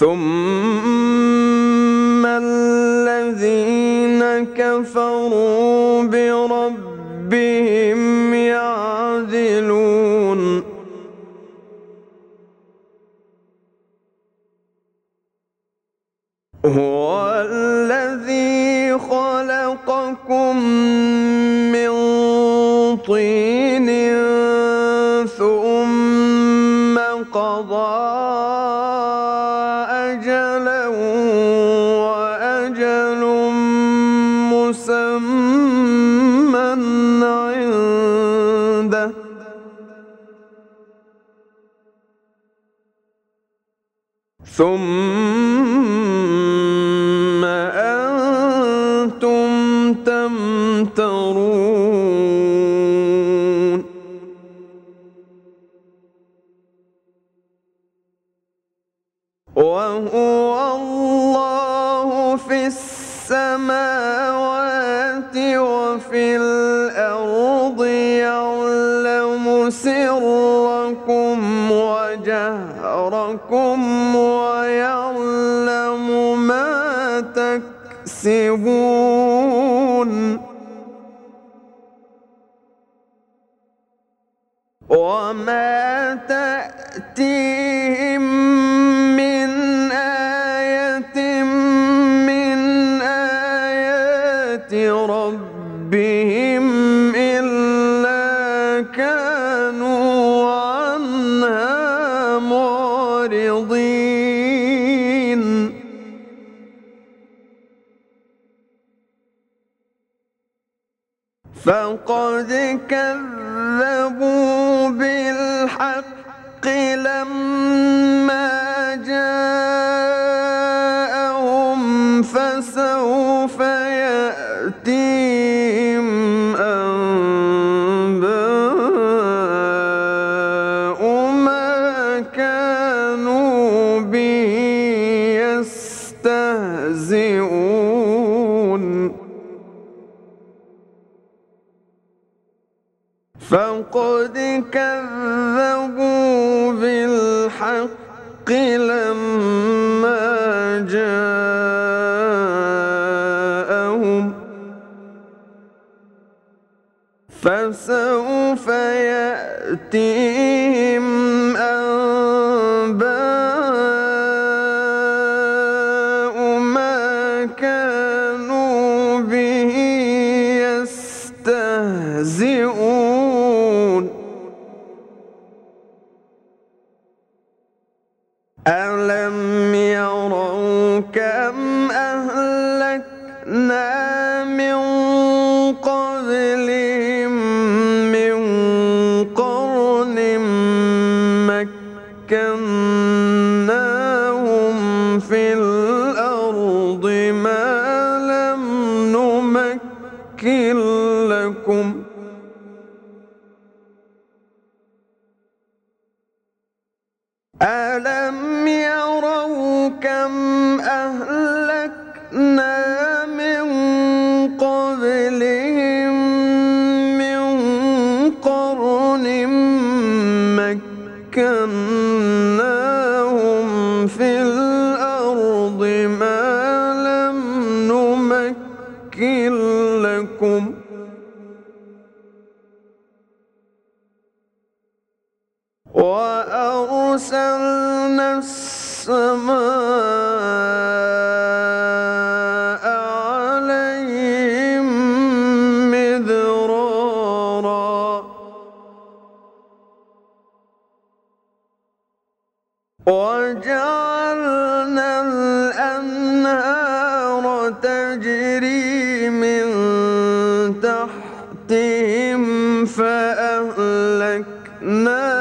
ثم الذين كفروا بربهم يعدلون. هو الذي خلقكم من طين ثم أنتم تمترون وهو الله في السماوات وفي الأرض يعلم سركم وجهركم تكسبون وما تأتيهم من آية من آيات ربهم فقد كذبوا بالحق لما جاءهم فسوف يأتيهم فقد كذبوا بالحق لما جاءهم فسوف يأتيهم ألم يروا كم أهلكنا من قبلهم من قرن مكناهم في الأرض لكم وأرسلنا السماء عليهم مدرارا. وجعلنا تحتهم فأهلكناهم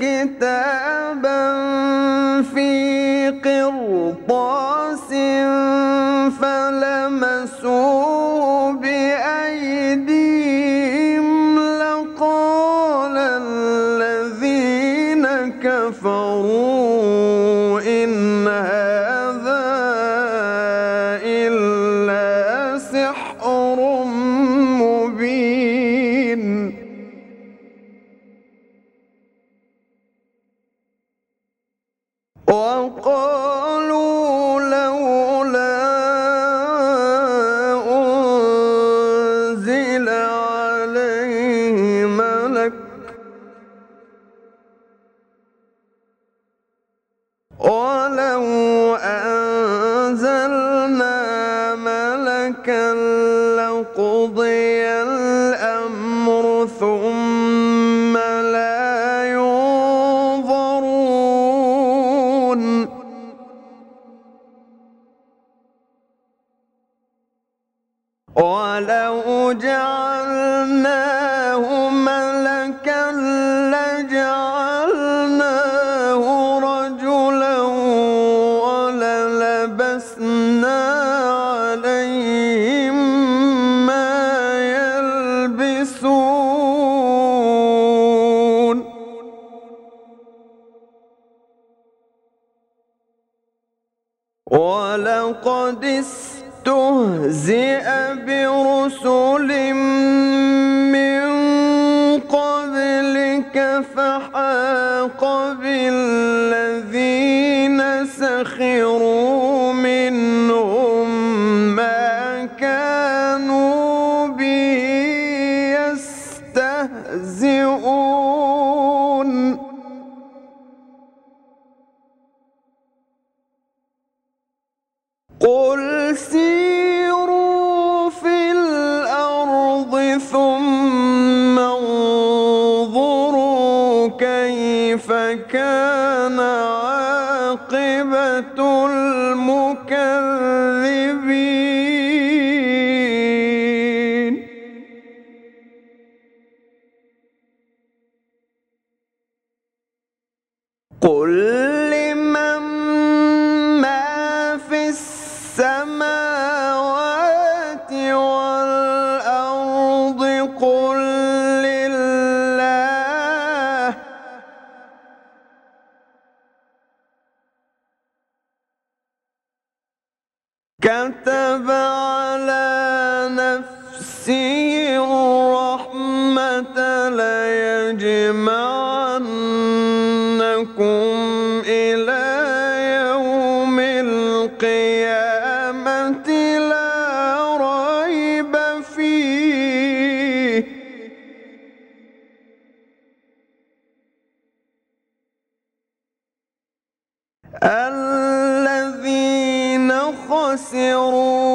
الكتاب ولقد استهزئ برسل قل لمن ما في السماوات والأرض قل كتب على نفسه القيامة لا ريب فيه. الذين خسروا